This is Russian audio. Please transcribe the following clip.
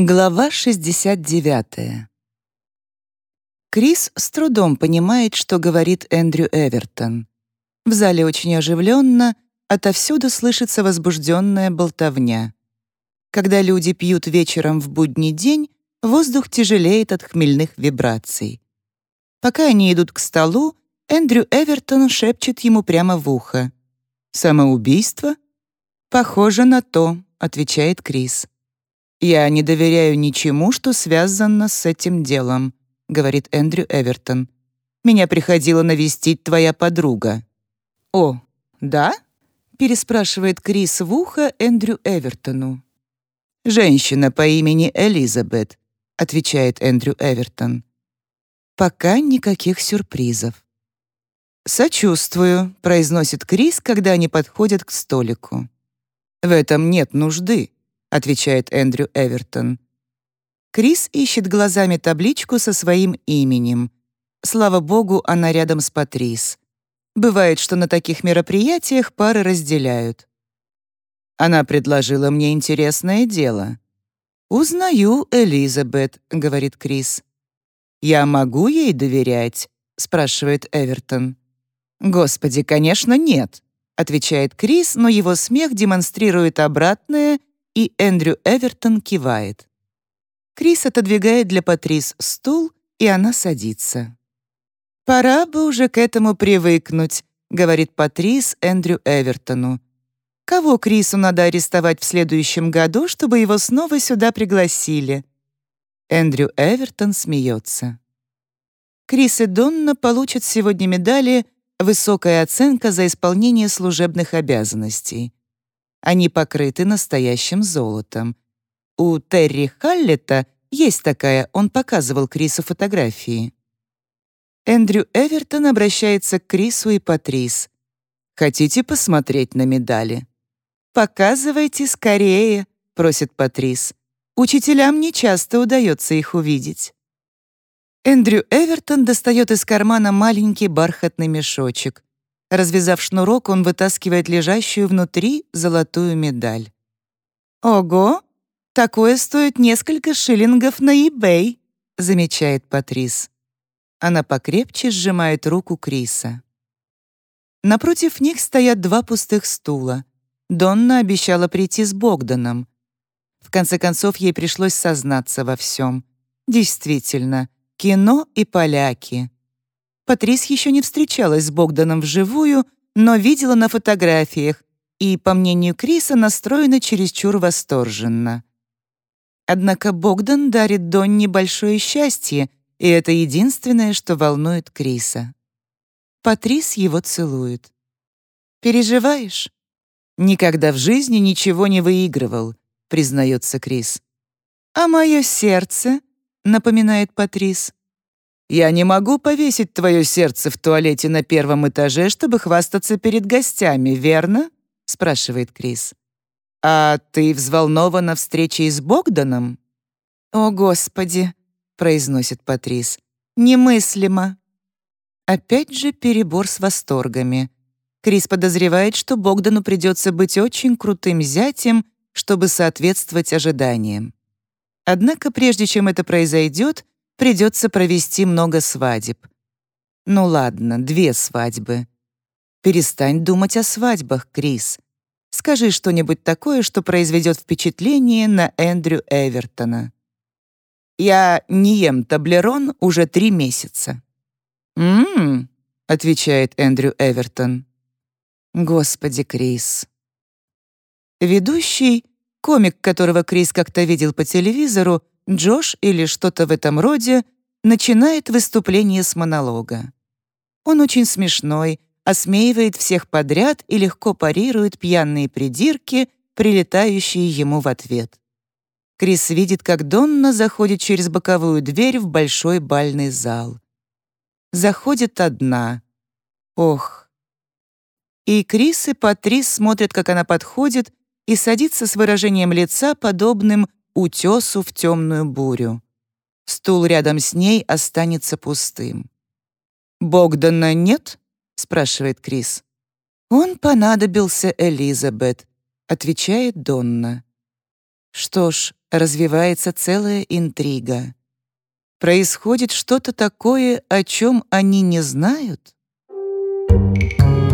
Глава 69. Крис с трудом понимает, что говорит Эндрю Эвертон. В зале очень оживленно, отовсюду слышится возбужденная болтовня. Когда люди пьют вечером в будний день, воздух тяжелеет от хмельных вибраций. Пока они идут к столу, Эндрю Эвертон шепчет ему прямо в ухо. «Самоубийство?» «Похоже на то», — отвечает Крис. «Я не доверяю ничему, что связано с этим делом», — говорит Эндрю Эвертон. «Меня приходила навестить твоя подруга». «О, да?» — переспрашивает Крис в ухо Эндрю Эвертону. «Женщина по имени Элизабет», — отвечает Эндрю Эвертон. «Пока никаких сюрпризов». «Сочувствую», — произносит Крис, когда они подходят к столику. «В этом нет нужды», — отвечает Эндрю Эвертон. Крис ищет глазами табличку со своим именем. Слава богу, она рядом с Патрис. Бывает, что на таких мероприятиях пары разделяют. Она предложила мне интересное дело. «Узнаю Элизабет», — говорит Крис. «Я могу ей доверять?» — спрашивает Эвертон. «Господи, конечно, нет», — отвечает Крис, но его смех демонстрирует обратное и Эндрю Эвертон кивает. Крис отодвигает для Патрис стул, и она садится. «Пора бы уже к этому привыкнуть», — говорит Патрис Эндрю Эвертону. «Кого Крису надо арестовать в следующем году, чтобы его снова сюда пригласили?» Эндрю Эвертон смеется. Крис и Донна получат сегодня медали «Высокая оценка за исполнение служебных обязанностей». Они покрыты настоящим золотом. У Терри Халлета есть такая, он показывал Крису фотографии. Эндрю Эвертон обращается к Крису и Патрис. «Хотите посмотреть на медали?» «Показывайте скорее», — просит Патрис. «Учителям не часто удается их увидеть». Эндрю Эвертон достает из кармана маленький бархатный мешочек. Развязав шнурок, он вытаскивает лежащую внутри золотую медаль. «Ого! Такое стоит несколько шиллингов на eBay», — замечает Патрис. Она покрепче сжимает руку Криса. Напротив них стоят два пустых стула. Донна обещала прийти с Богданом. В конце концов, ей пришлось сознаться во всем. Действительно, кино и поляки. Патрис еще не встречалась с Богданом вживую, но видела на фотографиях и, по мнению Криса, настроена чересчур восторженно. Однако Богдан дарит Донне большое счастье, и это единственное, что волнует Криса. Патрис его целует. «Переживаешь?» «Никогда в жизни ничего не выигрывал», — признается Крис. «А мое сердце?» — напоминает Патрис. Я не могу повесить твое сердце в туалете на первом этаже, чтобы хвастаться перед гостями, верно?» — спрашивает Крис. «А ты взволнована встречей с Богданом?» «О, Господи!» — произносит Патрис. «Немыслимо!» Опять же перебор с восторгами. Крис подозревает, что Богдану придется быть очень крутым зятем, чтобы соответствовать ожиданиям. Однако прежде чем это произойдет, придется провести много свадеб. Ну ладно, две свадьбы. Перестань думать о свадьбах, Крис. Скажи что-нибудь такое, что произведет впечатление на Эндрю Эвертона. Я не ем таблерон уже три месяца. «М-м-м», отвечает Эндрю Эвертон. Господи, Крис. Ведущий, комик, которого Крис как-то видел по телевизору, Джош или что-то в этом роде начинает выступление с монолога. Он очень смешной, осмеивает всех подряд и легко парирует пьяные придирки, прилетающие ему в ответ. Крис видит, как Донна заходит через боковую дверь в большой бальный зал. Заходит одна. Ох. И Крис и Патрис смотрят, как она подходит и садится с выражением лица, подобным утесу в темную бурю. Стул рядом с ней останется пустым. «Богдана нет?» — спрашивает Крис. «Он понадобился Элизабет», — отвечает Донна. Что ж, развивается целая интрига. Происходит что-то такое, о чем они не знают? Thank you.